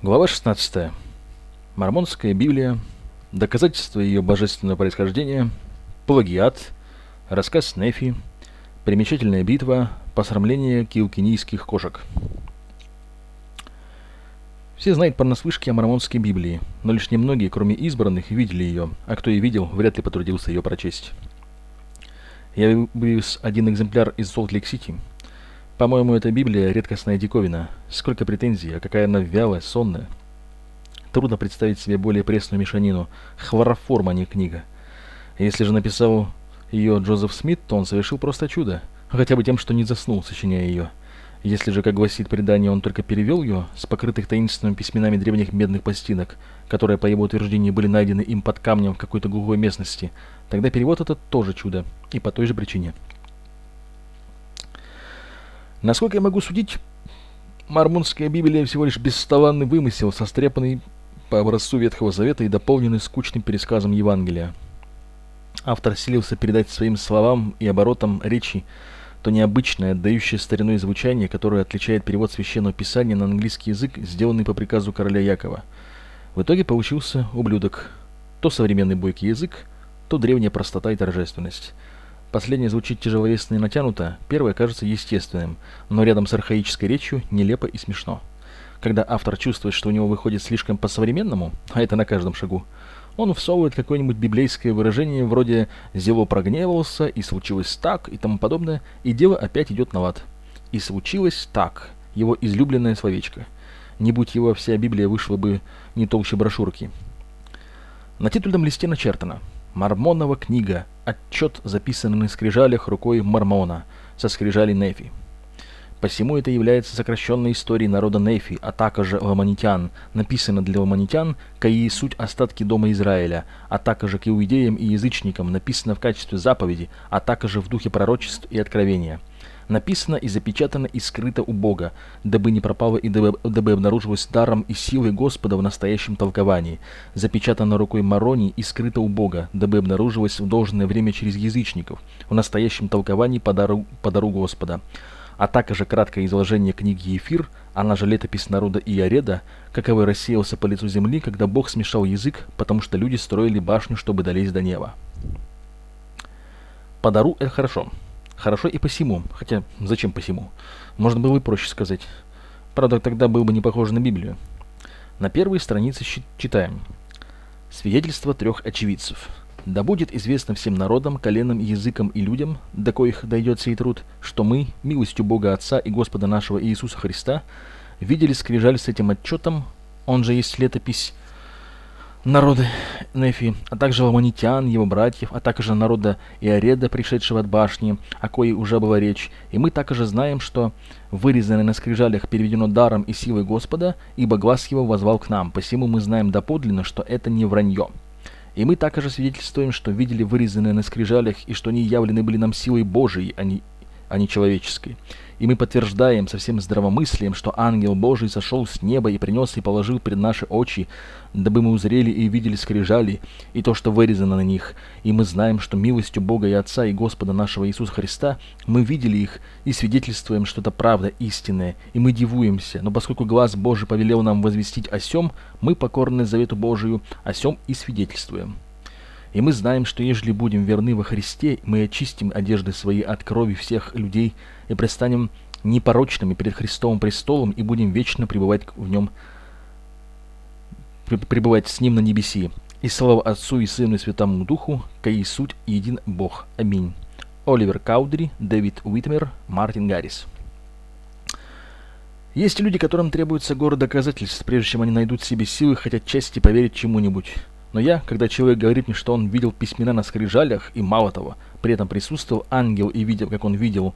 Глава 16. Мормонская Библия. Доказательства ее божественного происхождения. Плагиат. Рассказ Нефи. Примечательная битва. Посрамление киукинийских кошек. Все знают понаслышке о мормонской Библии, но лишь немногие, кроме избранных, видели ее, а кто и видел, вряд ли потрудился ее прочесть. Я вывез один экземпляр из Солт-Лейк-Сити – по-моему, эта Библия — редкостная диковина. Сколько претензий, а какая она вялая, сонная. Трудно представить себе более пресную мешанину. Хлороформ, а не книга. Если же написал ее Джозеф Смит, то он совершил просто чудо. Хотя бы тем, что не заснул, сочиняя ее. Если же, как гласит предание, он только перевел ее с покрытых таинственными письменами древних медных пластинок, которые, по его утверждению, были найдены им под камнем в какой-то глухой местности, тогда перевод этот тоже чудо, и по той же причине. Насколько я могу судить, Мормонская Библия всего лишь бесталанный вымысел, состряпанный по образцу Ветхого Завета и дополненный скучным пересказом Евангелия. Автор селился передать своим словам и оборотам речи то необычное, отдающее стариной звучание, которое отличает перевод Священного Писания на английский язык, сделанный по приказу короля Якова. В итоге получился ублюдок. То современный бойкий язык, то древняя простота и торжественность. Последнее звучит тяжеловесно и натянуто, первое кажется естественным, но рядом с архаической речью нелепо и смешно. Когда автор чувствует, что у него выходит слишком по-современному, а это на каждом шагу, он всовывает какое-нибудь библейское выражение вроде «зело прогневался», «и случилось так» и тому подобное, и дело опять идет на лад. «И случилось так» — его излюбленное словечко. Не будь его, вся Библия вышла бы не толще брошюрки. На титульном листе начертано «Мормонова книга», отчет, записанный на скрижалях рукой Мормона, со скрижали Нефи. Посему это является сокращенной историей народа Нефи, а также ламанитян, написано для ламанитян, кои суть остатки дома Израиля, а также к иудеям и язычникам, написано в качестве заповеди, а также в духе пророчеств и откровения написано и запечатано и скрыто у Бога, дабы не пропало и дабы, дабы обнаружилось даром и силой Господа в настоящем толковании, запечатано рукой Марони и скрыто у Бога, дабы обнаружилось в должное время через язычников, в настоящем толковании по дару, по дару Господа. А также краткое изложение книги Ефир, она же летопись народа Иореда, каковой рассеялся по лицу земли, когда Бог смешал язык, потому что люди строили башню, чтобы долезть до неба. По дару это хорошо. Хорошо и посему. Хотя, зачем посему? Можно было и проще сказать. Правда, тогда был бы не похож на Библию. На первой странице читаем. Свидетельство трех очевидцев. Да будет известно всем народам, коленам, языкам и людям, до коих дойдет сей труд, что мы, милостью Бога Отца и Господа нашего Иисуса Христа, видели скрижаль с этим отчетом, он же есть летопись народы Нефи, а также ламанитян, его братьев, а также народа Иореда, пришедшего от башни, о коей уже была речь. И мы также знаем, что вырезанное на скрижалях переведено даром и силой Господа, ибо глаз его возвал к нам, посему мы знаем доподлинно, что это не вранье. И мы также свидетельствуем, что видели вырезанные на скрижалях, и что они явлены были нам силой Божией, а не, а не человеческой. И мы подтверждаем со всем здравомыслием, что ангел Божий сошел с неба и принес и положил пред наши очи, дабы мы узрели и видели скрижали, и то, что вырезано на них. И мы знаем, что милостью Бога и Отца и Господа нашего Иисуса Христа мы видели их и свидетельствуем, что это правда истинная, и мы дивуемся. Но поскольку глаз Божий повелел нам возвестить о сем, мы, покорны Завету Божию, о сем и свидетельствуем. И мы знаем, что ежели будем верны во Христе, мы очистим одежды свои от крови всех людей и престанем непорочными перед Христовым престолом и будем вечно пребывать в нем, пребывать с ним на небеси. И слава Отцу и Сыну и Святому Духу, каи суть един Бог. Аминь. Оливер Каудри, Дэвид Уитмер, Мартин Гаррис. Есть люди, которым требуется горы доказательств, прежде чем они найдут себе силы хоть отчасти поверить чему-нибудь. Но я, когда человек говорит мне, что он видел письмена на скрижалях, и мало того, при этом присутствовал ангел и видел, как он видел,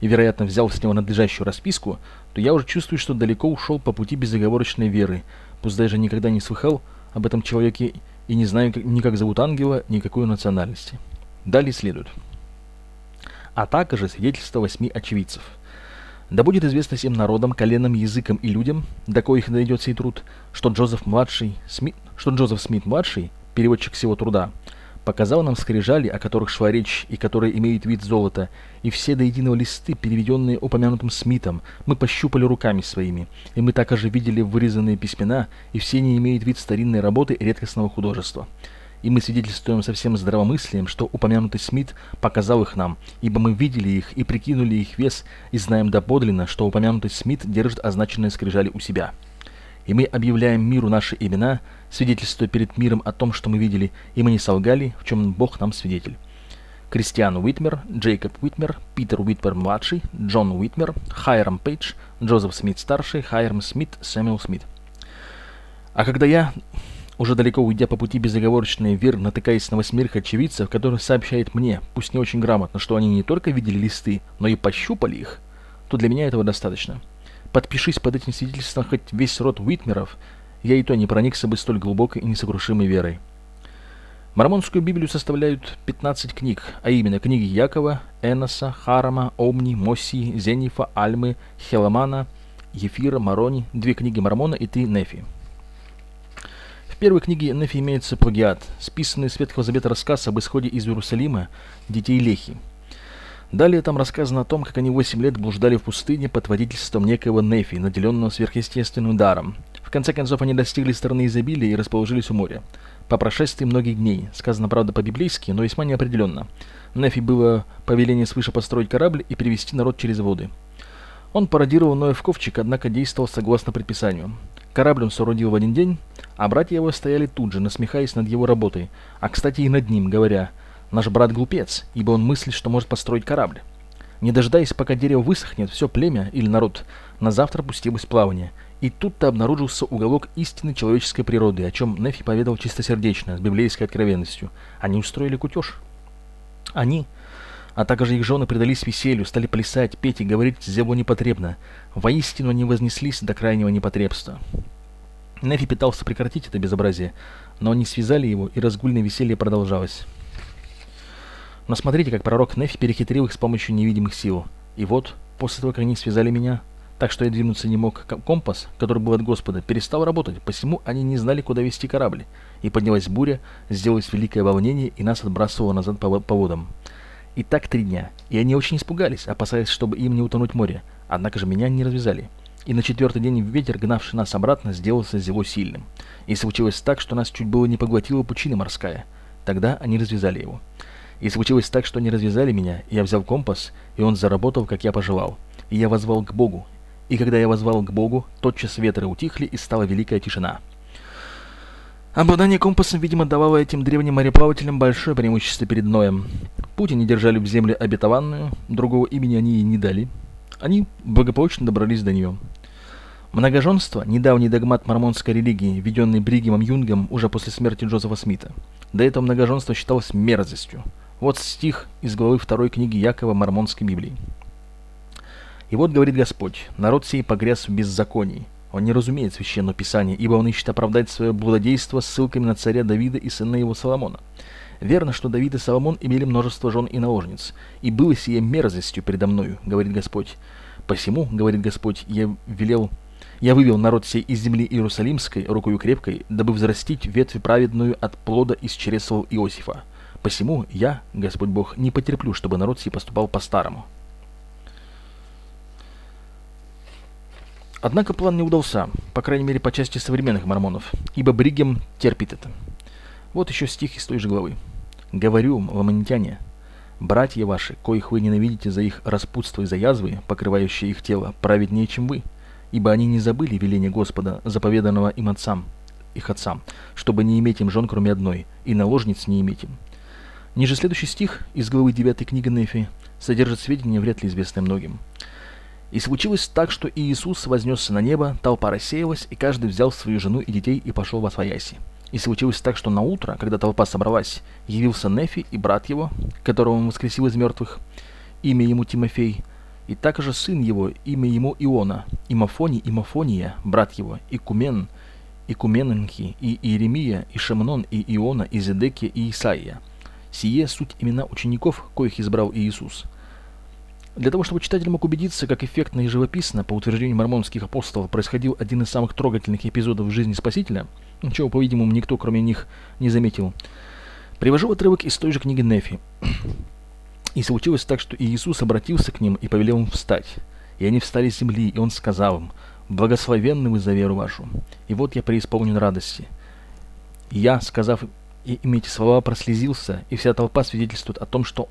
и, вероятно, взял с него надлежащую расписку, то я уже чувствую, что далеко ушел по пути безоговорочной веры, пусть даже никогда не слыхал об этом человеке и не знаю ни как зовут ангела, ни какой национальности. Далее следует. А также свидетельство восьми очевидцев – да будет известно всем народам, коленам, языкам и людям, до коих дойдет сей труд, что Джозеф младший, Смит, что Джозеф Смит младший, переводчик всего труда, показал нам скрижали, о которых шла речь и которые имеют вид золота, и все до единого листы, переведенные упомянутым Смитом, мы пощупали руками своими, и мы также видели вырезанные письмена, и все они имеют вид старинной работы редкостного художества. И мы свидетельствуем со всем здравомыслием, что упомянутый Смит показал их нам, ибо мы видели их и прикинули их вес, и знаем доподлинно, что упомянутый Смит держит означенные скрижали у себя. И мы объявляем миру наши имена, свидетельствуя перед миром о том, что мы видели, и мы не солгали, в чем Бог нам свидетель. Кристиан Уитмер, Джейкоб Уитмер, Питер Уитмер-младший, Джон Уитмер, Хайрам Пейдж, Джозеф Смит-старший, Хайрам Смит, Сэмюэл Смит. А когда я уже далеко уйдя по пути безоговорочной вер, натыкаясь на восьмерых очевидцев, которые сообщают мне, пусть не очень грамотно, что они не только видели листы, но и пощупали их, то для меня этого достаточно. Подпишись под этим свидетельством хоть весь род Уитмеров, я и то не проникся бы столь глубокой и несокрушимой верой. Мормонскую Библию составляют 15 книг, а именно книги Якова, Эноса, Харама, Омни, Мосии, Зенифа, Альмы, Хеламана, Ефира, Марони, две книги Мормона и три Нефи первой книге Нефи имеется плагиат, списанный с Ветхого Завета рассказ об исходе из Иерусалима детей Лехи. Далее там рассказано о том, как они 8 лет блуждали в пустыне под водительством некого Нефи, наделенного сверхъестественным даром. В конце концов они достигли стороны изобилия и расположились у моря. По прошествии многих дней, сказано, правда, по-библейски, но весьма неопределенно, Нефи было повеление свыше построить корабль и перевести народ через воды. Он пародировал Ноев ковчег, однако действовал согласно предписанию. Корабль он соорудил в один день, а братья его стояли тут же, насмехаясь над его работой, а, кстати, и над ним, говоря, «Наш брат глупец, ибо он мыслит, что может построить корабль». Не дожидаясь, пока дерево высохнет, все племя или народ на завтра пустилось плавание. И тут-то обнаружился уголок истинной человеческой природы, о чем Нефи поведал чистосердечно, с библейской откровенностью. Они устроили кутеж. Они, а также их жены предались веселью, стали плясать, петь и говорить «зело непотребно». Воистину они вознеслись до крайнего непотребства. Нефи пытался прекратить это безобразие, но они связали его, и разгульное веселье продолжалось. Но смотрите, как пророк Нефи перехитрил их с помощью невидимых сил. И вот, после того, как они связали меня, так что я двинуться не мог, компас, который был от Господа, перестал работать, посему они не знали, куда вести корабль. И поднялась буря, сделалось великое волнение, и нас отбрасывало назад по, по водам. И так три дня, и они очень испугались, опасаясь, чтобы им не утонуть море. Однако же меня не развязали. И на четвертый день ветер, гнавший нас обратно, сделался зело сильным. И случилось так, что нас чуть было не поглотила пучина морская. Тогда они развязали его. И случилось так, что они развязали меня, и я взял компас, и он заработал, как я пожелал. И я возвал к Богу. И когда я возвал к Богу, тотчас ветры утихли, и стала великая тишина. Обладание компасом, видимо, давало этим древним мореплавателям большое преимущество перед Ноем. Путь они держали в земле обетованную, другого имени они ей не дали. Они благополучно добрались до нее. Многоженство – недавний догмат мормонской религии, введенный Бригемом Юнгом уже после смерти Джозефа Смита. До этого многоженство считалось мерзостью. Вот стих из главы второй книги Якова Мормонской Библии. «И вот, говорит Господь, народ сей погряз в беззаконии. Он не разумеет священное писание, ибо он ищет оправдать свое блудодейство ссылками на царя Давида и сына его Соломона. Верно, что Давид и Соломон имели множество жен и наложниц, и было сие мерзостью передо мною, говорит Господь. Посему, говорит Господь, я велел я вывел народ сей из земли Иерусалимской рукою крепкой, дабы взрастить ветвь праведную от плода из чресл Иосифа. Посему я, Господь Бог, не потерплю, чтобы народ сей поступал по-старому. Однако план не удался, по крайней мере по части современных мормонов, ибо Бригем терпит это. Вот еще стих из той же главы. «Говорю, ламанитяне, братья ваши, коих вы ненавидите за их распутство и за язвы, покрывающие их тело, праведнее, чем вы, ибо они не забыли веление Господа, заповеданного им отцам, их отцам, чтобы не иметь им жен, кроме одной, и наложниц не иметь им. Ниже следующий стих из главы 9 книги Нефи содержит сведения, вряд ли известные многим. «И случилось так, что Иисус вознесся на небо, толпа рассеялась, и каждый взял свою жену и детей и пошел во свояси. И случилось так, что на утро, когда толпа собралась, явился Нефи и брат его, которого он воскресил из мертвых, имя ему Тимофей, и также сын его, имя ему Иона, и Мафони, и Мафония, брат его, и Кумен, и Кумененки, и Иеремия, и Шамнон, и Иона, и Зедекия, и Исаия. Сие суть имена учеников, коих избрал Иисус. Для того, чтобы читатель мог убедиться, как эффектно и живописно, по утверждению мормонских апостолов, происходил один из самых трогательных эпизодов в жизни Спасителя, чего, по-видимому, никто, кроме них, не заметил, Привожу отрывок из той же книги Нефи. «И случилось так, что Иисус обратился к ним и повелел им встать. И они встали с земли, и Он сказал им, «Благословенны вы за веру вашу, и вот я преисполнен радости». Я, сказав и им эти слова, прослезился, и вся толпа свидетельствует о том, что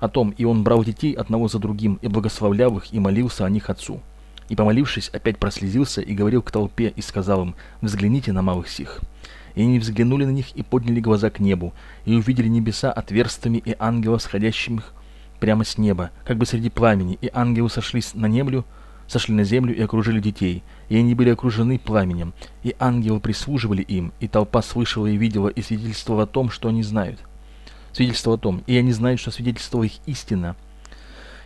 о том, и он брал детей одного за другим, и благословлял их, и молился о них отцу. И, помолившись, опять прослезился и говорил к толпе, и сказал им, «Взгляните на малых сих». И они взглянули на них и подняли глаза к небу, и увидели небеса отверстыми и ангелов, сходящих прямо с неба, как бы среди пламени, и ангелы сошлись на землю, сошли на землю и окружили детей, и они были окружены пламенем, и ангелы прислуживали им, и толпа слышала и видела, и свидетельствовала о том, что они знают. Свидетельство о том, и они знают, что свидетельство их истина,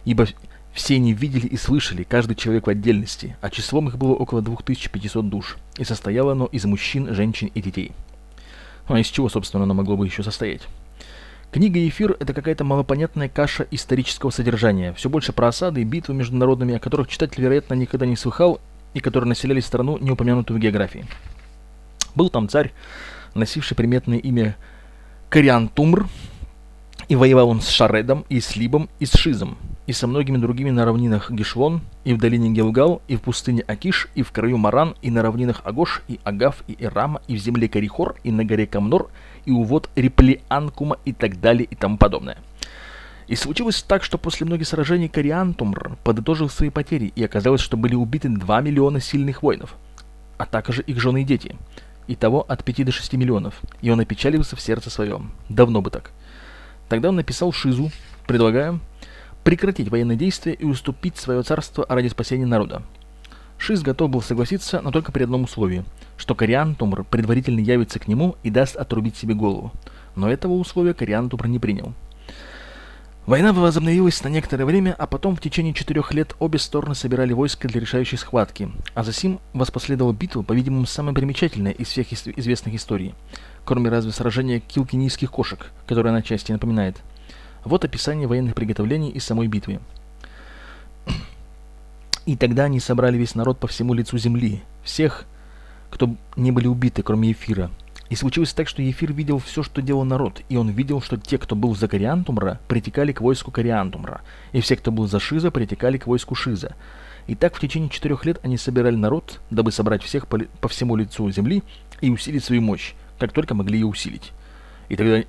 ибо все они видели и слышали, каждый человек в отдельности, а числом их было около 2500 душ, и состояло оно из мужчин, женщин и детей. Ну а из чего, собственно, оно могло бы еще состоять? Книга «Эфир» — это какая-то малопонятная каша исторического содержания, все больше про осады и битвы между народами, о которых читатель, вероятно, никогда не слыхал и которые населяли страну, не упомянутую в географии. Был там царь, носивший приметное имя Кориан Тумр, и воевал он с Шаредом, и с Либом, и с Шизом, и со многими другими на равнинах Гешвон, и в долине Гелгал, и в пустыне Акиш, и в краю Маран, и на равнинах Агош, и Агав, и Ирама, и в земле Карихор, и на горе Камнор, и у вод Реплианкума, и так далее, и тому подобное. И случилось так, что после многих сражений Кориантумр подытожил свои потери, и оказалось, что были убиты 2 миллиона сильных воинов, а также их жены и дети. Итого от 5 до 6 миллионов, и он опечалился в сердце своем. Давно бы так. Тогда он написал Шизу, предлагая прекратить военные действия и уступить свое царство ради спасения народа. Шиз готов был согласиться, но только при одном условии, что Кориан Тумр предварительно явится к нему и даст отрубить себе голову. Но этого условия Кориан Тумр не принял. Война возобновилась на некоторое время, а потом в течение четырех лет обе стороны собирали войска для решающей схватки, а затем воспоследовала битва, по-видимому, самая примечательная из всех известных историй, кроме разве сражения килкинийских кошек, которое на части напоминает – вот описание военных приготовлений и самой битвы. И тогда они собрали весь народ по всему лицу земли, всех, кто не были убиты, кроме Ефира. И случилось так, что Ефир видел все, что делал народ, и он видел, что те, кто был за Кориантумра, притекали к войску Кориантумра, и все, кто был за Шиза, притекали к войску Шиза. И так в течение четырех лет они собирали народ, дабы собрать всех по, по всему лицу земли и усилить свою мощь, как только могли ее усилить. И тогда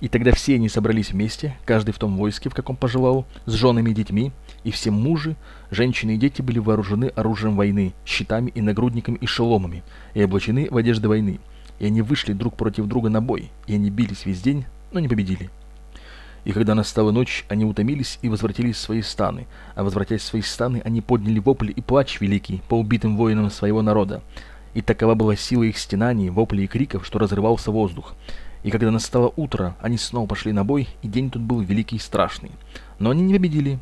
и тогда все они собрались вместе, каждый в том войске, в каком пожелал, с женами и детьми, и все мужи, женщины и дети были вооружены оружием войны, щитами и нагрудниками и шеломами, и облачены в одежды войны. И они вышли друг против друга на бой, и они бились весь день, но не победили. И когда настала ночь, они утомились и возвратились в свои станы, а возвратясь в свои станы, они подняли вопль и плач великий по убитым воинам своего народа. И такова была сила их стенаний, воплей и криков, что разрывался воздух. И когда настало утро, они снова пошли на бой, и день тут был великий и страшный. Но они не победили.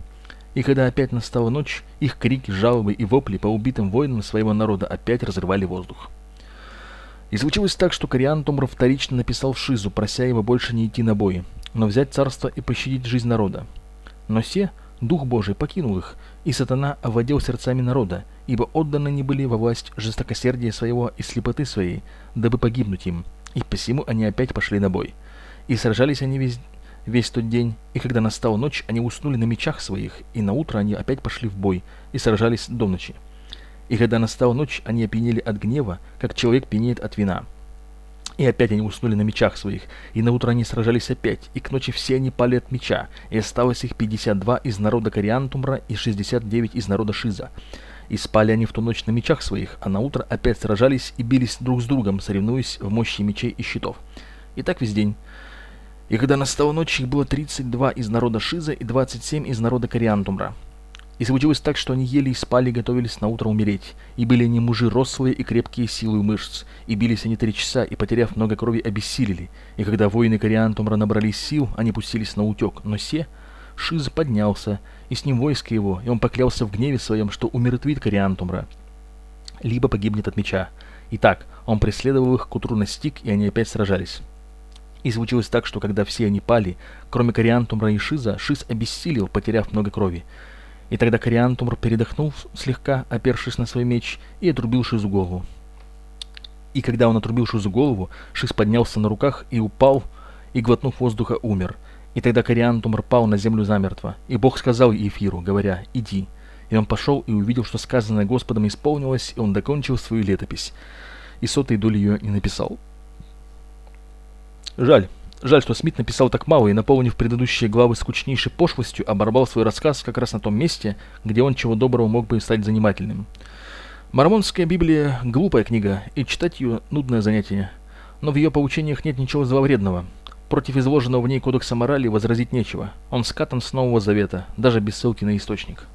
И когда опять настала ночь, их крики, жалобы и вопли по убитым воинам своего народа опять разрывали воздух. И случилось так, что Кориан Томр вторично написал Шизу, прося его больше не идти на бой, но взять царство и пощадить жизнь народа. Но все, Дух Божий, покинул их, и сатана овладел сердцами народа, ибо отданы они были во власть жестокосердия своего и слепоты своей, дабы погибнуть им, и посему они опять пошли на бой. И сражались они весь, весь тот день, и когда настала ночь, они уснули на мечах своих, и на утро они опять пошли в бой, и сражались до ночи. И когда настала ночь, они опьянели от гнева, как человек пьянеет от вина. И опять они уснули на мечах своих, и на утро они сражались опять, и к ночи все они пали от меча, и осталось их 52 из народа Кориантумра и 69 из народа Шиза. И спали они в ту ночь на мечах своих, а на утро опять сражались и бились друг с другом, соревнуясь в мощи мечей и щитов. И так весь день. И когда настала ночь, их было 32 из народа Шиза и 27 из народа Кориантумра. И случилось так, что они ели и спали готовились на утро умереть. И были они мужи рослые и крепкие силой мышц. И бились они три часа, и, потеряв много крови, обессилели. И когда воины Кориантумра набрались сил, они пустились на утек. Но се, Шиз поднялся, и с ним войско его, и он поклялся в гневе своем, что умертвит Кориантумра, либо погибнет от меча. Итак, он преследовал их, к утру настиг, и они опять сражались. И случилось так, что когда все они пали, кроме Кориантумра и Шиза, Шиз обессилел, потеряв много крови. И тогда Кориантумр передохнул слегка, опершись на свой меч, и отрубил Шизу голову. И когда он отрубил Шизу голову, Шиз поднялся на руках и упал, и, глотнув воздуха, умер. И тогда Кориантум пал на землю замертво. И Бог сказал Ефиру, говоря, «Иди». И он пошел и увидел, что сказанное Господом исполнилось, и он докончил свою летопись. И сотой доли ее не написал. Жаль. Жаль, что Смит написал так мало и, наполнив предыдущие главы скучнейшей пошлостью, оборвал свой рассказ как раз на том месте, где он чего доброго мог бы стать занимательным. Мормонская Библия – глупая книга, и читать ее – нудное занятие. Но в ее поучениях нет ничего зловредного. Против изложенного в ней кодекса морали возразить нечего. Он скатан с Нового Завета, даже без ссылки на источник.